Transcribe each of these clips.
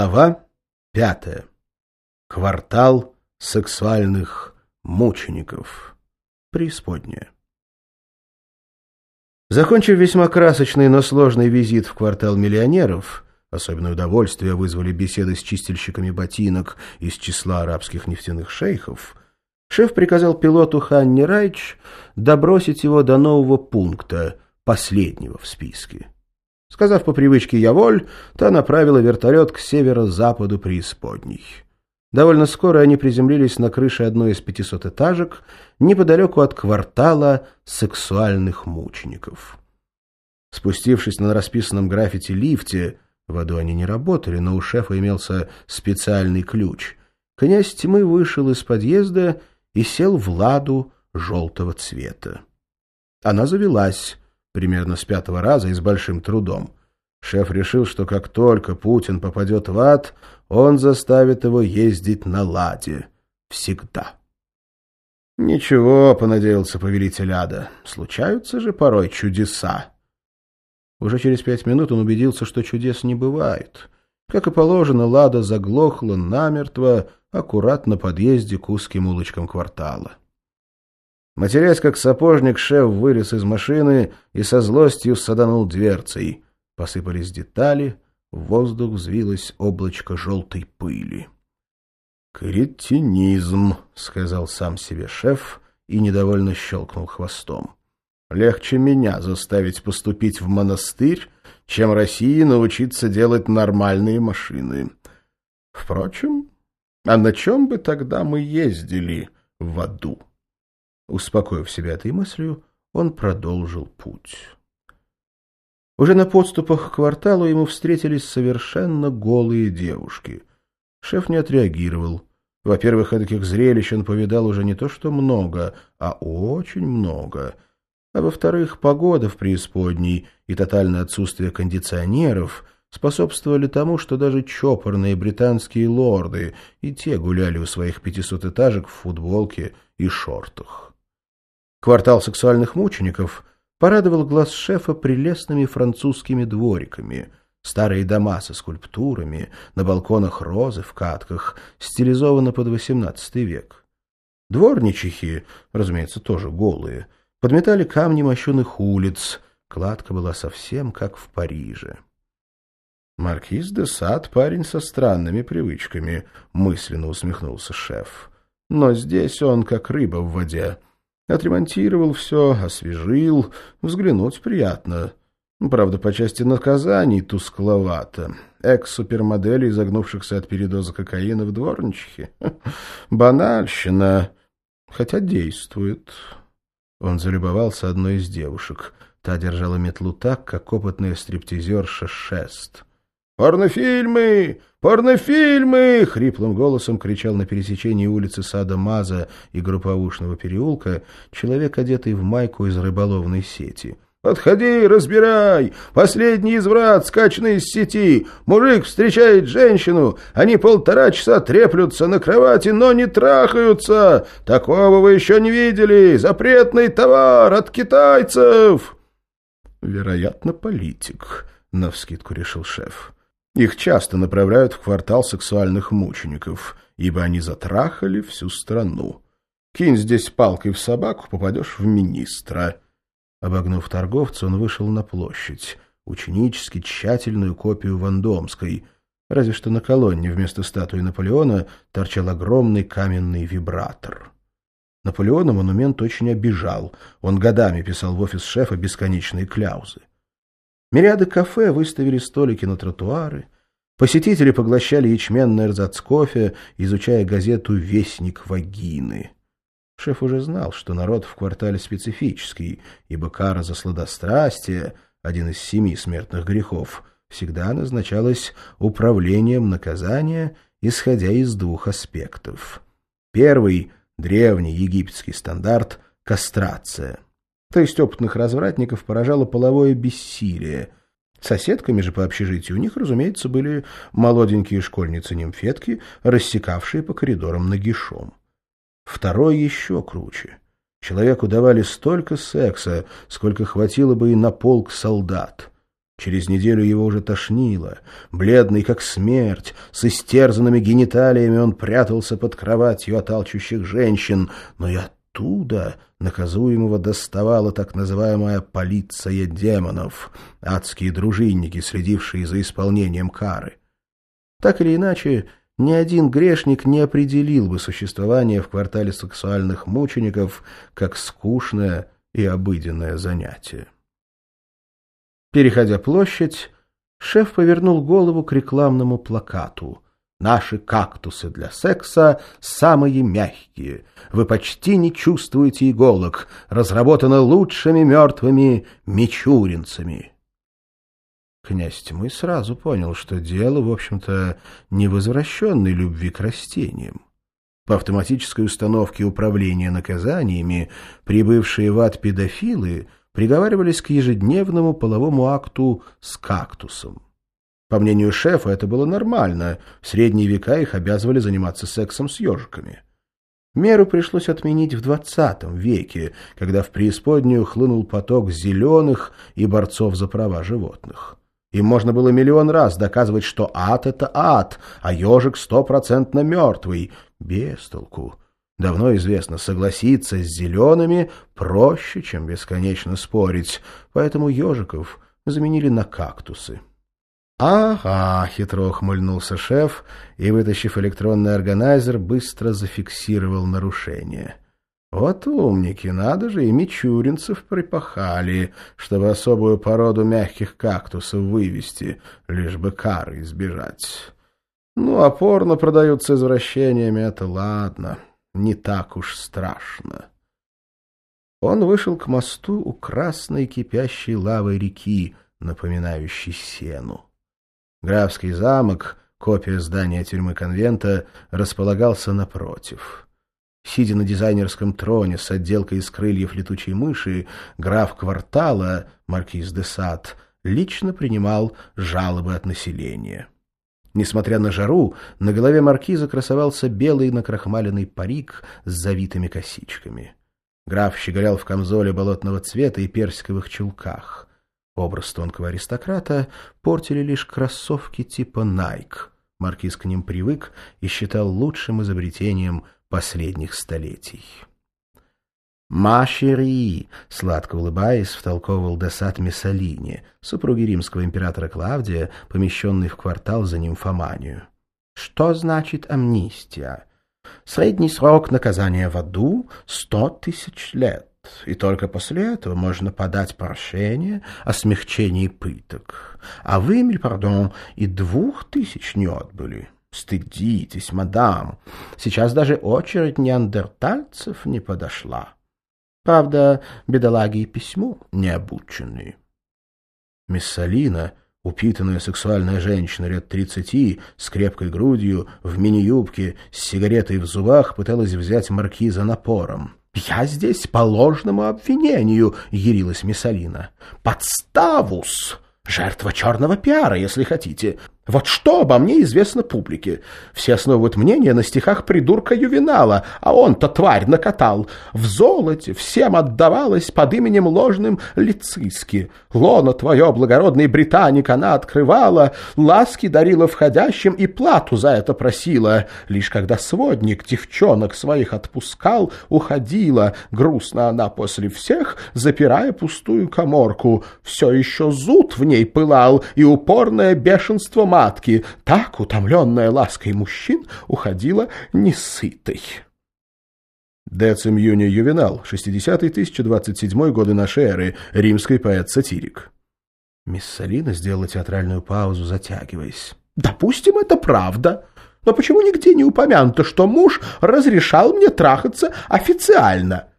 Глава пятая. Квартал сексуальных мучеников. Преисподняя. Закончив весьма красочный, но сложный визит в квартал миллионеров, особенное удовольствие вызвали беседы с чистильщиками ботинок из числа арабских нефтяных шейхов, шеф приказал пилоту Ханни Райч добросить его до нового пункта, последнего в списке. Сказав по привычке «я воль», та направила вертолет к северо-западу преисподней. Довольно скоро они приземлились на крыше одной из пятисотэтажек неподалеку от квартала сексуальных мучеников. Спустившись на расписанном граффити лифте, в аду они не работали, но у шефа имелся специальный ключ, князь тьмы вышел из подъезда и сел в ладу желтого цвета. Она завелась, примерно с пятого раза и с большим трудом. Шеф решил, что как только Путин попадет в ад, он заставит его ездить на ладе. Всегда. «Ничего», — понадеялся повелитель ада, — «случаются же порой чудеса». Уже через пять минут он убедился, что чудес не бывает. Как и положено, лада заглохла намертво, аккуратно подъезде к узким улочкам квартала. Матерясь как сапожник, шеф вылез из машины и со злостью саданул дверцей. Посыпались детали, в воздух взвилось облачко желтой пыли. «Кретинизм», — сказал сам себе шеф и недовольно щелкнул хвостом. «Легче меня заставить поступить в монастырь, чем России научиться делать нормальные машины. Впрочем, а на чем бы тогда мы ездили в аду?» Успокоив себя этой мыслью, он продолжил путь. Уже на подступах к кварталу ему встретились совершенно голые девушки. Шеф не отреагировал. Во-первых, таких зрелищ он повидал уже не то что много, а очень много. А во-вторых, погода в преисподней и тотальное отсутствие кондиционеров способствовали тому, что даже чопорные британские лорды и те гуляли у своих пятисотэтажек в футболке и шортах. Квартал сексуальных мучеников порадовал глаз шефа прелестными французскими двориками, старые дома со скульптурами, на балконах розы в катках, стилизованы под XVIII век. Дворничихи, разумеется, тоже голые, подметали камни мощеных улиц, кладка была совсем как в Париже. «Маркиз де Сад — парень со странными привычками», — мысленно усмехнулся шеф. «Но здесь он как рыба в воде». Отремонтировал все, освежил, взглянуть приятно. Правда, по части наказаний тускловато. Экс-супермодели, изогнувшихся от передоза кокаина в дворничихе. Банальщина. Хотя действует. Он залюбовался одной из девушек. Та держала метлу так, как опытная стриптизерша Шест. «Порнофильмы! Порнофильмы!» — хриплым голосом кричал на пересечении улицы Сада Маза и Групповушного переулка человек, одетый в майку из рыболовной сети. «Подходи, разбирай! Последний изврат, скачанный из сети! Мужик встречает женщину, они полтора часа треплются на кровати, но не трахаются! Такого вы еще не видели! Запретный товар от китайцев!» «Вероятно, политик», — навскидку решил шеф. Их часто направляют в квартал сексуальных мучеников, ибо они затрахали всю страну. Кинь здесь палкой в собаку, попадешь в министра. Обогнув торговца, он вышел на площадь, ученически тщательную копию Вандомской, разве что на колонне вместо статуи Наполеона торчал огромный каменный вибратор. Наполеона монумент очень обижал, он годами писал в офис шефа бесконечные кляузы. Мириады кафе выставили столики на тротуары. Посетители поглощали ячменный кофе, изучая газету «Вестник вагины». Шеф уже знал, что народ в квартале специфический, ибо кара за сладострастие, один из семи смертных грехов, всегда назначалась управлением наказания, исходя из двух аспектов. Первый — древний египетский стандарт — кастрация — то есть опытных развратников поражало половое бессилие. Соседками же по общежитию у них, разумеется, были молоденькие школьницы-нимфетки, рассекавшие по коридорам нагишом. Второй еще круче. Человеку давали столько секса, сколько хватило бы и на полк солдат. Через неделю его уже тошнило. Бледный, как смерть, с истерзанными гениталиями он прятался под кроватью от алчущих женщин, но и оттуда наказуемого доставала так называемая полиция демонов, адские дружинники, следившие за исполнением кары. Так или иначе, ни один грешник не определил бы существование в квартале сексуальных мучеников как скучное и обыденное занятие. Переходя площадь, шеф повернул голову к рекламному плакату. «Наши кактусы для секса самые мягкие. Вы почти не чувствуете иголок. Разработано лучшими мертвыми мичуринцами». Князь Тьмы сразу понял, что дело, в общем-то, не возвращенной любви к растениям. По автоматической установке управления наказаниями прибывшие в ад педофилы — приговаривались к ежедневному половому акту с кактусом. По мнению шефа, это было нормально, в средние века их обязывали заниматься сексом с ежиками. Меру пришлось отменить в двадцатом веке, когда в преисподнюю хлынул поток зеленых и борцов за права животных. Им можно было миллион раз доказывать, что ад — это ад, а ежик стопроцентно мертвый. Без толку. Давно известно, согласиться с зелеными проще, чем бесконечно спорить, поэтому ежиков заменили на кактусы. «Ага», — хитро ухмыльнулся шеф и, вытащив электронный органайзер, быстро зафиксировал нарушение. «Вот умники, надо же, и мичуринцев припахали, чтобы особую породу мягких кактусов вывести, лишь бы кары избежать. Ну, а порно продаются извращениями, это ладно» не так уж страшно. Он вышел к мосту у красной кипящей лавой реки, напоминающей сену. Графский замок, копия здания тюрьмы конвента, располагался напротив. Сидя на дизайнерском троне с отделкой из крыльев летучей мыши, граф квартала, маркиз де Сад, лично принимал жалобы от населения. Несмотря на жару, на голове маркиза красовался белый накрахмаленный парик с завитыми косичками. Граф щеголял в камзоле болотного цвета и персиковых чулках. Образ тонкого аристократа портили лишь кроссовки типа Nike. Маркиз к ним привык и считал лучшим изобретением последних столетий. «Машери!» — сладко улыбаясь, втолковывал Десат Миссалини, супруги римского императора Клавдия, помещенный в квартал за нимфоманию. «Что значит амнистия? Средний срок наказания в аду — сто тысяч лет, и только после этого можно подать прошение о смягчении пыток. А вы, миль пардон, и двух тысяч не отбыли». Стыдитесь, мадам. Сейчас даже очередь неандертальцев не подошла. Правда, бедолаги и письму не обученные. Миссалина, упитанная сексуальная женщина лет тридцати, с крепкой грудью, в мини-юбке, с сигаретой в зубах, пыталась взять маркиза напором. «Я здесь по ложному обвинению», — ярилась Миссалина. «Подставус! Жертва черного пиара, если хотите. Вот что обо мне известно публике? Все основывают мнение на стихах придурка Ювенала, а он-то тварь накатал. В золоте всем отдавалось под именем ложным Лициски. Лона твое, благородный британик, она открывала, ласки дарила входящим и плату за это просила. Лишь когда сводник девчонок своих отпускал, уходила, грустно она после всех, запирая пустую коморку. Все еще зуд в ней пылал, и упорное бешенство матки, так, утомленная лаской мужчин, уходила несытой. Децим Юни Ювенал, 60-1027 годы нашей эры, римский поэт-сатирик. Мисс Салина сделала театральную паузу, затягиваясь. «Допустим, это правда. Но почему нигде не упомянуто, что муж разрешал мне трахаться официально?»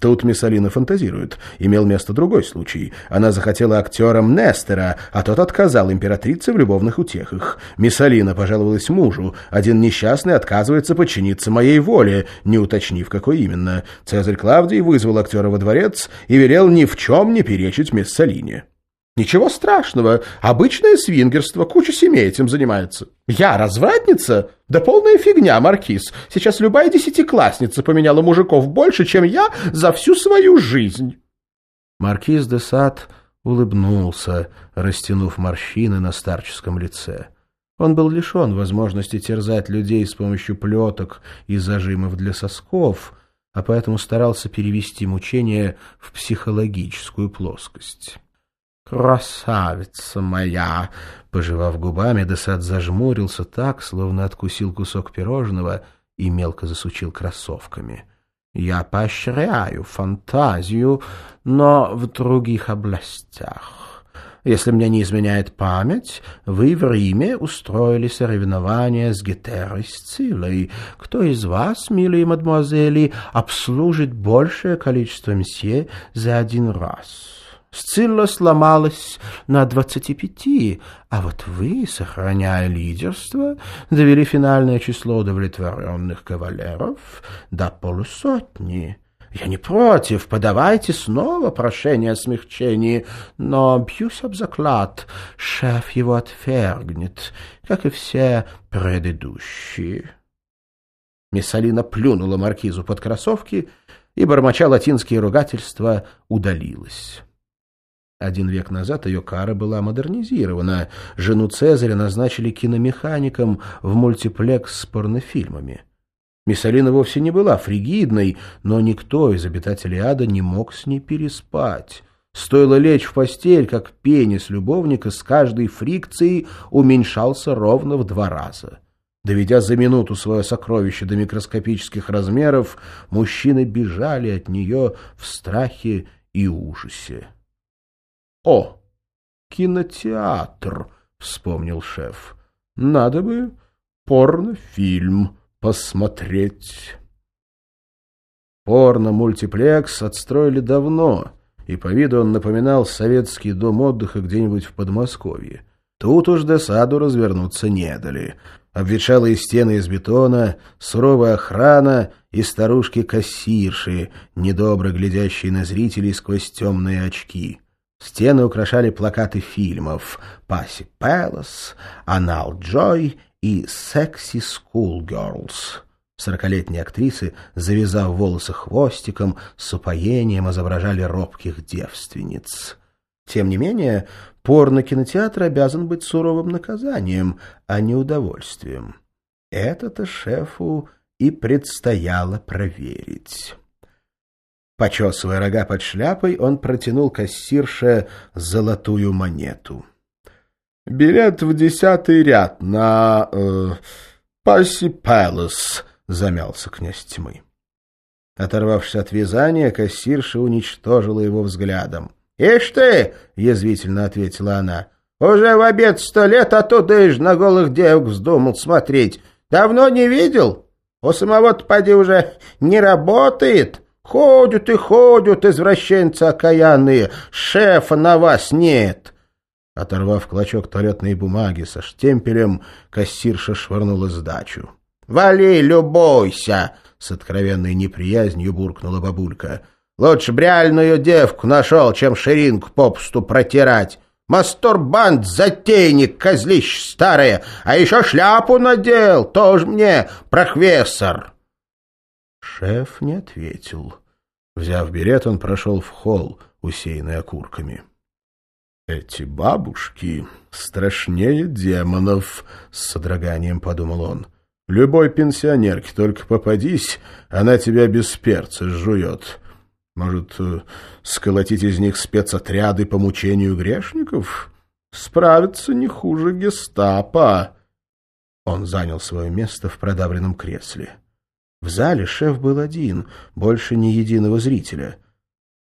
Тут Миссалина фантазирует. Имел место другой случай. Она захотела актером Нестера, а тот отказал императрице в любовных утехах. Миссалина пожаловалась мужу. Один несчастный отказывается подчиниться моей воле, не уточнив, какой именно. Цезарь Клавдий вызвал актера во дворец и велел ни в чем не перечить Миссалине. Ничего страшного. Обычное свингерство. Куча семей этим занимается. Я развратница? Да полная фигня, Маркиз. Сейчас любая десятиклассница поменяла мужиков больше, чем я за всю свою жизнь. Маркиз де Сад улыбнулся, растянув морщины на старческом лице. Он был лишен возможности терзать людей с помощью плеток и зажимов для сосков, а поэтому старался перевести мучения в психологическую плоскость. «Красавица моя!» Пожевав губами, Десад зажмурился так, словно откусил кусок пирожного и мелко засучил кроссовками. «Я поощряю фантазию, но в других областях. Если мне не изменяет память, вы в Риме устроили соревнования с Гетерой Сцилой. Кто из вас, милые мадемуазели, обслужит большее количество месье за один раз?» Сцилла сломалась на двадцати пяти, а вот вы, сохраняя лидерство, довели финальное число удовлетворенных кавалеров до полусотни. Я не против, подавайте снова прошение о смягчении, но бьюсь об заклад, шеф его отвергнет, как и все предыдущие. Миссалина плюнула маркизу под кроссовки и, бормоча латинские ругательства, удалилась. Один век назад ее кара была модернизирована. Жену Цезаря назначили киномехаником в мультиплекс с порнофильмами. Миссалина вовсе не была фригидной, но никто из обитателей ада не мог с ней переспать. Стоило лечь в постель, как пенис любовника с каждой фрикцией уменьшался ровно в два раза. Доведя за минуту свое сокровище до микроскопических размеров, мужчины бежали от нее в страхе и ужасе. «О, кинотеатр!» — вспомнил шеф. «Надо бы порнофильм посмотреть». Порно-мультиплекс отстроили давно, и по виду он напоминал советский дом отдыха где-нибудь в Подмосковье. Тут уж досаду развернуться не дали. Обветшалые стены из бетона, суровая охрана и старушки-кассирши, недобро глядящие на зрителей сквозь темные очки. Стены украшали плакаты фильмов «Пасси Пэлас», «Анал Джой» и «Секси Schoolgirls». Сорокалетние актрисы, завязав волосы хвостиком, с упоением изображали робких девственниц. Тем не менее, порно-кинотеатр обязан быть суровым наказанием, а не удовольствием. Это-то шефу и предстояло проверить. Почесывая рога под шляпой, он протянул кассирше золотую монету. — Билет в десятый ряд на... Э, Пасси Пэлас, — замялся князь тьмы. Оторвавшись от вязания, кассирша уничтожила его взглядом. — Ишь ты! — язвительно ответила она. — Уже в обед сто лет, а то ишь на голых девок вздумал смотреть. Давно не видел? У самого-то, поди, уже не работает. — Ходят и ходят, извращенцы окаянные, шефа на вас нет. Оторвав клочок туалетной бумаги со штемпелем, кассирша швырнула сдачу. — Вали, любойся! — с откровенной неприязнью буркнула бабулька. — Лучше бряльную девку нашел, чем ширинку попусту протирать. Мастурбант, затейник, козлищ старое, а еще шляпу надел, тоже мне профессор. Шеф не ответил. Взяв берет, он прошел в холл, усеянный окурками. «Эти бабушки страшнее демонов», — с содроганием подумал он. «Любой пенсионерке только попадись, она тебя без перца жует. Может, э, сколотить из них спецотряды по мучению грешников? Справиться не хуже гестапо». Он занял свое место в продавленном кресле. В зале шеф был один, больше ни единого зрителя.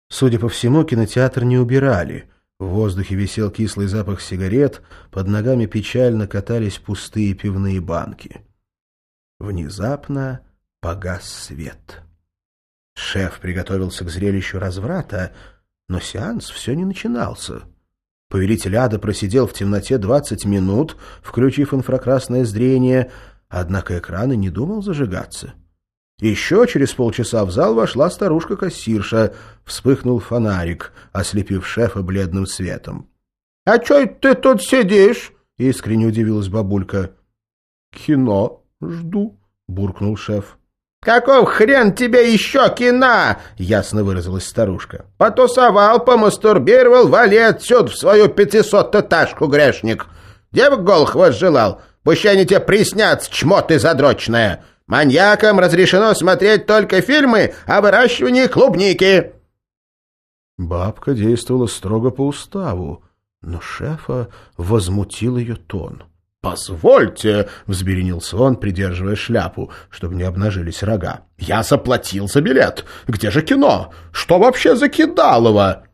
Судя по всему, кинотеатр не убирали. В воздухе висел кислый запах сигарет, под ногами печально катались пустые пивные банки. Внезапно погас свет. Шеф приготовился к зрелищу разврата, но сеанс все не начинался. Повелитель ада просидел в темноте двадцать минут, включив инфракрасное зрение, однако экран и не думал зажигаться. Еще через полчаса в зал вошла старушка-кассирша. Вспыхнул фонарик, ослепив шефа бледным светом. — А чё ты тут сидишь? — искренне удивилась бабулька. — Кино жду, — буркнул шеф. — «Каков хрен тебе еще кино?» — ясно выразилась старушка. «Потусовал, помастурбировал, вали отсюда в свою пятисот-этажку, грешник! Девок голых возжелал, пусть они тебе приснятся, чмо ты задрочная! Маньякам разрешено смотреть только фильмы о выращивании клубники!» Бабка действовала строго по уставу, но шефа возмутил ее тон. «Позвольте!» — взберенился он, придерживая шляпу, чтобы не обнажились рога. «Я заплатил за билет! Где же кино? Что вообще за кидалово?»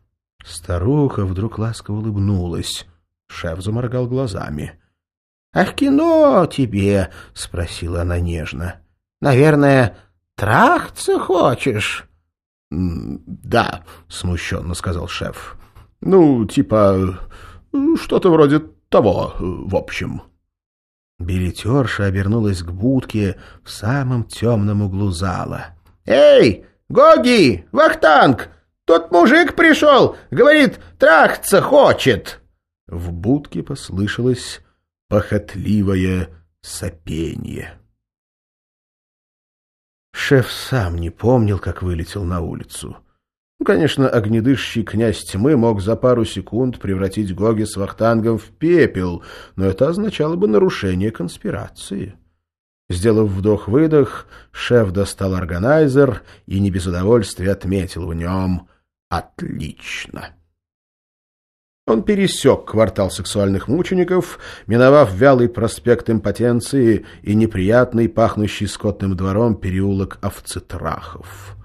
Старуха вдруг ласково улыбнулась. Шеф заморгал глазами. «Ах, кино тебе!» — спросила она нежно. «Наверное, трахаться хочешь?» «Да», — смущенно сказал шеф. «Ну, типа, что-то вроде того, в общем». Билетерша обернулась к будке в самом темном углу зала. «Эй, Гоги, Вахтанг, тут мужик пришел, говорит, трахаться хочет!» В будке послышалось похотливое сопенье. Шеф сам не помнил, как вылетел на улицу. Ну, конечно, огнедышащий князь тьмы мог за пару секунд превратить Гоги с Вахтангом в пепел, но это означало бы нарушение конспирации. Сделав вдох-выдох, шеф достал органайзер и не без удовольствия отметил в нем «Отлично». Он пересек квартал сексуальных мучеников, миновав вялый проспект импотенции и неприятный, пахнущий скотным двором переулок овцетрахов.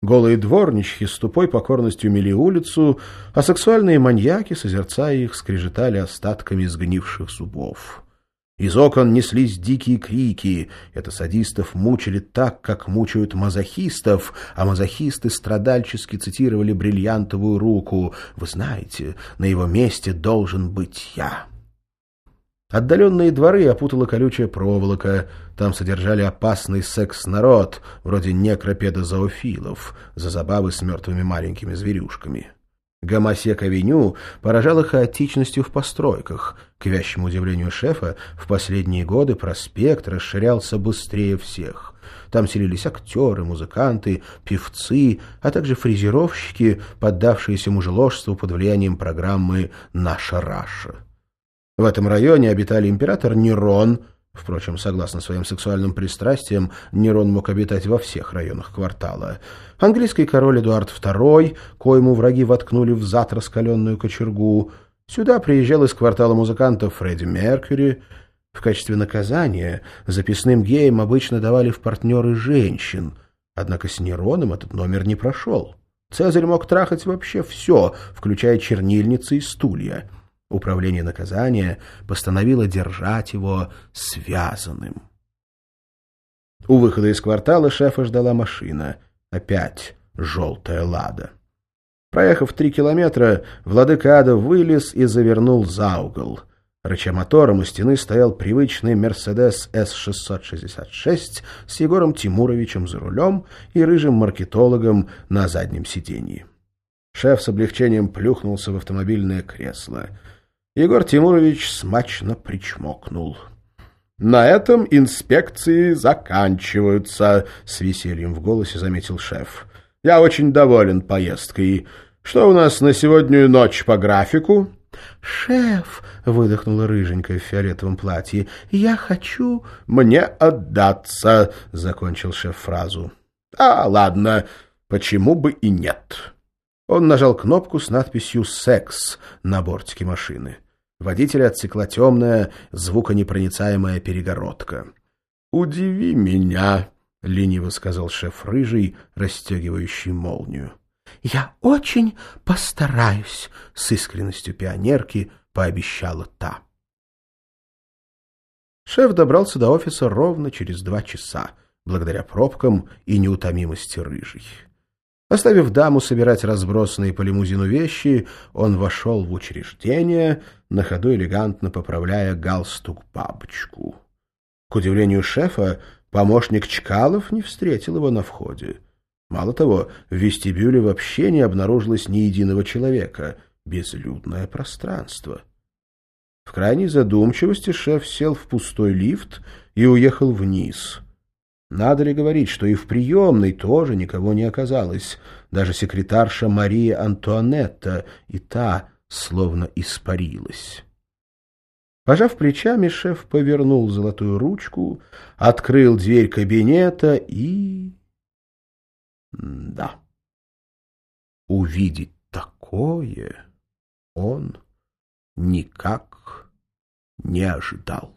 Голые дворнички с тупой покорностью мели улицу, а сексуальные маньяки, созерцая их, скрежетали остатками сгнивших зубов. Из окон неслись дикие крики. Это садистов мучили так, как мучают мазохистов, а мазохисты страдальчески цитировали бриллиантовую руку. «Вы знаете, на его месте должен быть я». Отдаленные дворы опутала колючая проволока. Там содержали опасный секс-народ, вроде некропедозоофилов, за забавы с мертвыми маленькими зверюшками. Гомосек-авеню поражала хаотичностью в постройках. К вящему удивлению шефа, в последние годы проспект расширялся быстрее всех. Там селились актеры, музыканты, певцы, а также фрезеровщики, поддавшиеся мужеложству под влиянием программы «Наша Раша». В этом районе обитали император Нерон, Впрочем, согласно своим сексуальным пристрастиям, Нерон мог обитать во всех районах квартала. Английский король Эдуард II, коему враги воткнули в зад раскаленную кочергу. Сюда приезжал из квартала музыкантов Фредди Меркьюри. В качестве наказания записным геям обычно давали в партнеры женщин. Однако с Нероном этот номер не прошел. Цезарь мог трахать вообще все, включая чернильницы и стулья. Управление наказания постановило держать его связанным. У выхода из квартала шефа ждала машина. Опять желтая лада. Проехав три километра, владыка ада вылез и завернул за угол. Рыча мотором у стены стоял привычный «Мерседес С-666» с Егором Тимуровичем за рулем и рыжим маркетологом на заднем сиденье. Шеф с облегчением плюхнулся в автомобильное кресло — Егор Тимурович смачно причмокнул. «На этом инспекции заканчиваются», — с весельем в голосе заметил шеф. «Я очень доволен поездкой. Что у нас на сегодняшнюю ночь по графику?» «Шеф», — выдохнула рыженькая в фиолетовом платье, — «я хочу...» «Мне отдаться», — закончил шеф фразу. «А, ладно, почему бы и нет?» Он нажал кнопку с надписью «Секс» на бортике машины. Водителя отсекла темная, звуконепроницаемая перегородка. «Удиви меня», — лениво сказал шеф рыжий, расстегивающий молнию. «Я очень постараюсь», — с искренностью пионерки пообещала та. Шеф добрался до офиса ровно через два часа, благодаря пробкам и неутомимости рыжий. Оставив даму собирать разбросанные по лимузину вещи, он вошел в учреждение, на ходу элегантно поправляя галстук-бабочку. К удивлению шефа, помощник Чкалов не встретил его на входе. Мало того, в вестибюле вообще не обнаружилось ни единого человека, безлюдное пространство. В крайней задумчивости шеф сел в пустой лифт и уехал вниз — Надо ли говорить, что и в приемной тоже никого не оказалось, даже секретарша Мария Антуанетта, и та словно испарилась. Пожав плечами, шеф повернул золотую ручку, открыл дверь кабинета и... Да. Увидеть такое он никак не ожидал.